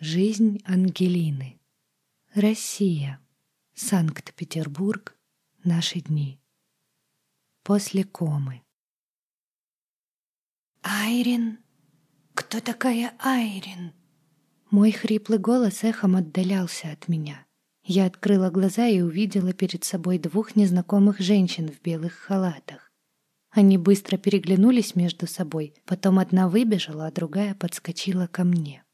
Жизнь Ангелины. Россия. Санкт-Петербург. Наши дни. После комы. «Айрин? Кто такая Айрин?» Мой хриплый голос эхом отдалялся от меня. Я открыла глаза и увидела перед собой двух незнакомых женщин в белых халатах. Они быстро переглянулись между собой, потом одна выбежала, а другая подскочила ко мне.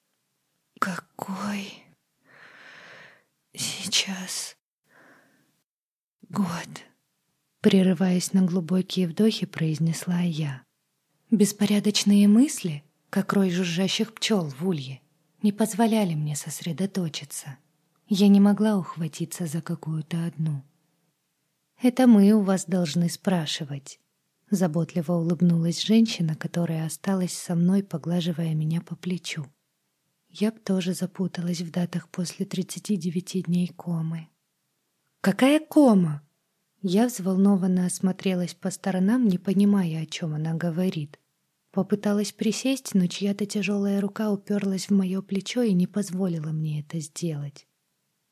«Какой сейчас год?» Прерываясь на глубокие вдохи, произнесла я. Беспорядочные мысли, как рой жужжащих пчел в улье, не позволяли мне сосредоточиться. Я не могла ухватиться за какую-то одну. «Это мы у вас должны спрашивать», — заботливо улыбнулась женщина, которая осталась со мной, поглаживая меня по плечу. Я тоже запуталась в датах после 39 дней комы. «Какая кома?» Я взволнованно осмотрелась по сторонам, не понимая, о чем она говорит. Попыталась присесть, но чья-то тяжелая рука уперлась в мое плечо и не позволила мне это сделать.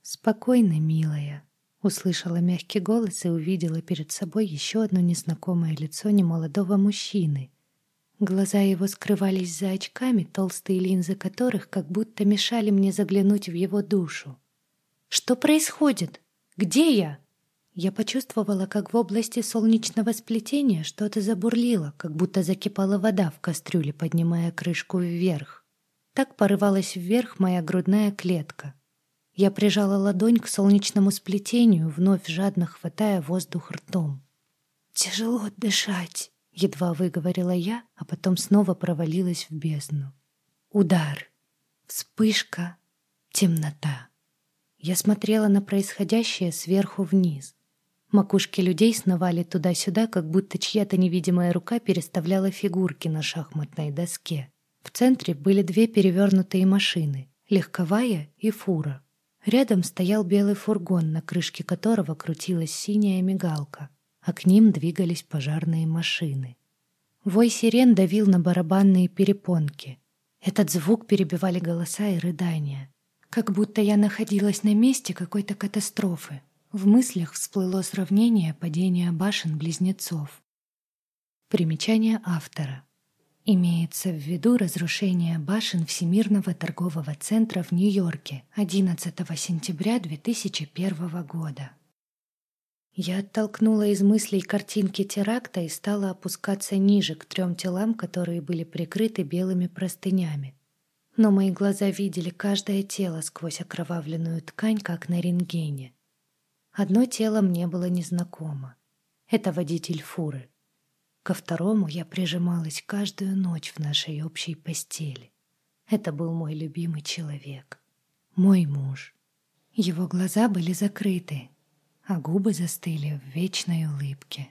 «Спокойно, милая», — услышала мягкий голос и увидела перед собой еще одно незнакомое лицо немолодого мужчины. Глаза его скрывались за очками, толстые линзы которых как будто мешали мне заглянуть в его душу. «Что происходит? Где я?» Я почувствовала, как в области солнечного сплетения что-то забурлило, как будто закипала вода в кастрюле, поднимая крышку вверх. Так порывалась вверх моя грудная клетка. Я прижала ладонь к солнечному сплетению, вновь жадно хватая воздух ртом. «Тяжело дышать», — едва выговорила я, а потом снова провалилась в бездну. Удар. Вспышка. Темнота. Я смотрела на происходящее сверху вниз. Макушки людей сновали туда-сюда, как будто чья-то невидимая рука переставляла фигурки на шахматной доске. В центре были две перевернутые машины — легковая и фура. Рядом стоял белый фургон, на крышке которого крутилась синяя мигалка, а к ним двигались пожарные машины. Вой сирен давил на барабанные перепонки. Этот звук перебивали голоса и рыдания. Как будто я находилась на месте какой-то катастрофы. В мыслях всплыло сравнение падения башен-близнецов. Примечание автора. Имеется в виду разрушение башен Всемирного торгового центра в Нью-Йорке 11 сентября 2001 года. Я оттолкнула из мыслей картинки теракта и стала опускаться ниже к трем телам, которые были прикрыты белыми простынями. Но мои глаза видели каждое тело сквозь окровавленную ткань, как на рентгене. Одно тело мне было незнакомо. Это водитель фуры. Ко второму я прижималась каждую ночь в нашей общей постели. Это был мой любимый человек, мой муж. Его глаза были закрыты, а губы застыли в вечной улыбке.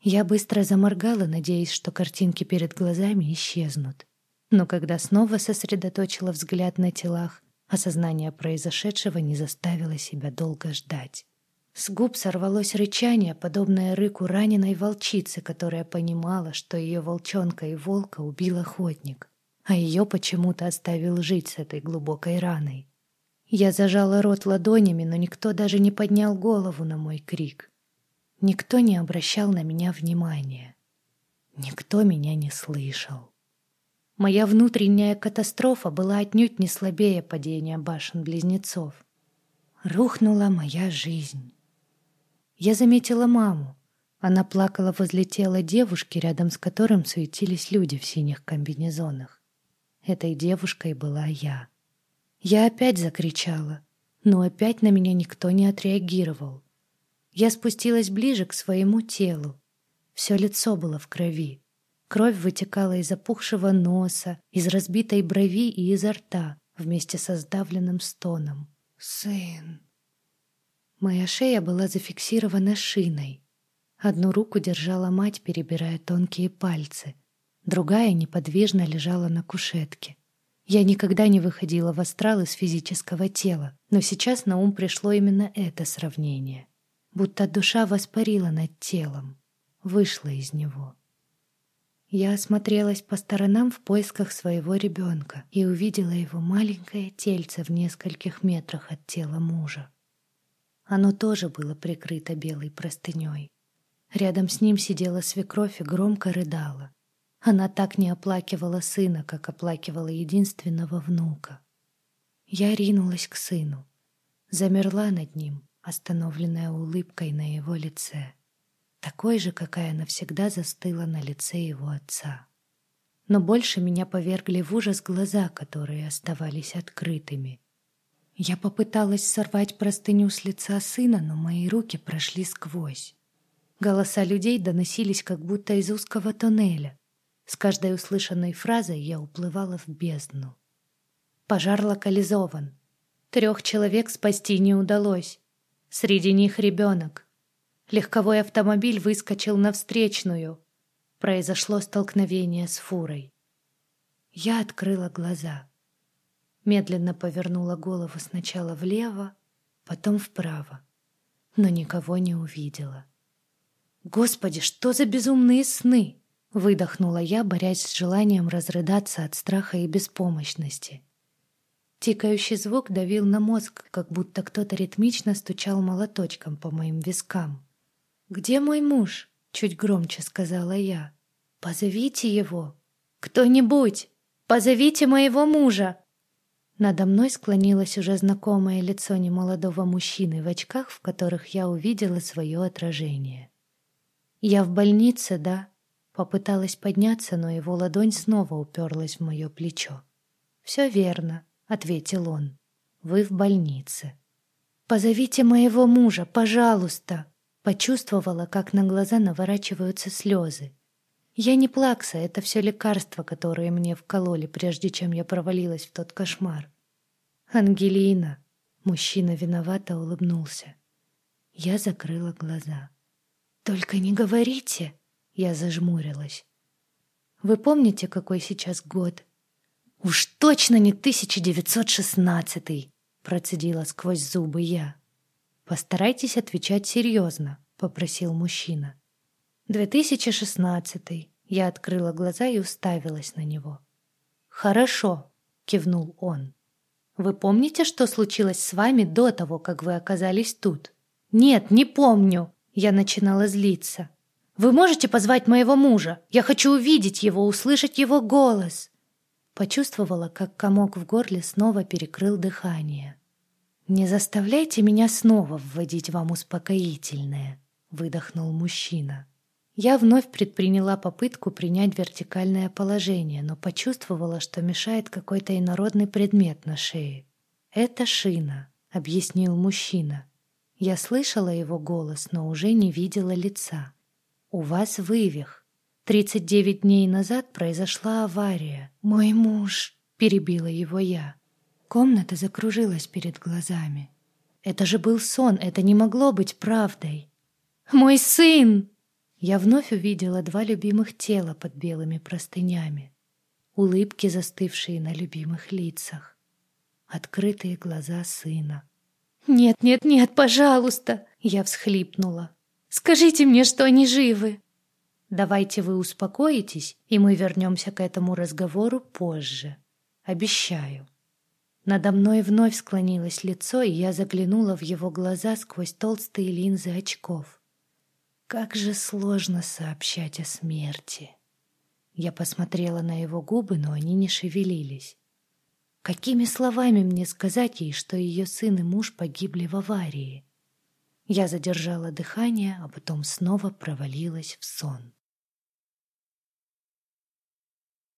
Я быстро заморгала, надеясь, что картинки перед глазами исчезнут. Но когда снова сосредоточила взгляд на телах, осознание произошедшего не заставило себя долго ждать. С губ сорвалось рычание, подобное рыку раненой волчицы, которая понимала, что ее волчонка и волка убил охотник, а ее почему-то оставил жить с этой глубокой раной. Я зажала рот ладонями, но никто даже не поднял голову на мой крик. Никто не обращал на меня внимания. Никто меня не слышал. Моя внутренняя катастрофа была отнюдь не слабее падения башен-близнецов. Рухнула моя жизнь. Я заметила маму. Она плакала возле тела девушки, рядом с которым суетились люди в синих комбинезонах. Этой девушкой была я. Я опять закричала, но опять на меня никто не отреагировал. Я спустилась ближе к своему телу. Все лицо было в крови. Кровь вытекала из опухшего носа, из разбитой брови и изо рта, вместе со сдавленным стоном. «Сын!» Моя шея была зафиксирована шиной. Одну руку держала мать, перебирая тонкие пальцы. Другая неподвижно лежала на кушетке. Я никогда не выходила в астрал из физического тела, но сейчас на ум пришло именно это сравнение. Будто душа воспарила над телом, вышла из него. Я осмотрелась по сторонам в поисках своего ребенка и увидела его маленькое тельце в нескольких метрах от тела мужа. Оно тоже было прикрыто белой простыней. Рядом с ним сидела свекровь и громко рыдала. Она так не оплакивала сына, как оплакивала единственного внука. Я ринулась к сыну. Замерла над ним, остановленная улыбкой на его лице. Такой же, какая навсегда застыла на лице его отца. Но больше меня повергли в ужас глаза, которые оставались открытыми. Я попыталась сорвать простыню с лица сына, но мои руки прошли сквозь. Голоса людей доносились как будто из узкого тоннеля. С каждой услышанной фразой я уплывала в бездну. Пожар локализован. Трех человек спасти не удалось. Среди них ребенок. Легковой автомобиль выскочил на встречную. Произошло столкновение с фурой. Я открыла глаза. Медленно повернула голову сначала влево, потом вправо, но никого не увидела. «Господи, что за безумные сны!» — выдохнула я, борясь с желанием разрыдаться от страха и беспомощности. Тикающий звук давил на мозг, как будто кто-то ритмично стучал молоточком по моим вискам. «Где мой муж?» — чуть громче сказала я. «Позовите его! Кто-нибудь! Позовите моего мужа!» Надо мной склонилось уже знакомое лицо немолодого мужчины в очках, в которых я увидела свое отражение. «Я в больнице, да?» Попыталась подняться, но его ладонь снова уперлась в мое плечо. «Все верно», — ответил он. «Вы в больнице». «Позовите моего мужа, пожалуйста!» Почувствовала, как на глаза наворачиваются слезы. Я не плакса, это все лекарства, которые мне вкололи, прежде чем я провалилась в тот кошмар. «Ангелина!» Мужчина виновато улыбнулся. Я закрыла глаза. «Только не говорите!» Я зажмурилась. «Вы помните, какой сейчас год?» «Уж точно не 1916-й!» Процедила сквозь зубы я. «Постарайтесь отвечать серьезно», — попросил мужчина. «2016-й». Я открыла глаза и уставилась на него. «Хорошо», — кивнул он. «Вы помните, что случилось с вами до того, как вы оказались тут?» «Нет, не помню», я начинала злиться. «Вы можете позвать моего мужа? Я хочу увидеть его, услышать его голос!» Почувствовала, как комок в горле снова перекрыл дыхание. «Не заставляйте меня снова вводить вам успокоительное», — выдохнул мужчина. Я вновь предприняла попытку принять вертикальное положение, но почувствовала, что мешает какой-то инородный предмет на шее. «Это шина», — объяснил мужчина. Я слышала его голос, но уже не видела лица. «У вас вывих. Тридцать девять дней назад произошла авария. Мой муж...» — перебила его я. Комната закружилась перед глазами. Это же был сон, это не могло быть правдой. «Мой сын!» Я вновь увидела два любимых тела под белыми простынями. Улыбки, застывшие на любимых лицах. Открытые глаза сына. «Нет, нет, нет, пожалуйста!» Я всхлипнула. «Скажите мне, что они живы!» «Давайте вы успокоитесь, и мы вернемся к этому разговору позже. Обещаю». Надо мной вновь склонилось лицо, и я заглянула в его глаза сквозь толстые линзы очков. Как же сложно сообщать о смерти. Я посмотрела на его губы, но они не шевелились. Какими словами мне сказать ей, что ее сын и муж погибли в аварии? Я задержала дыхание, а потом снова провалилась в сон.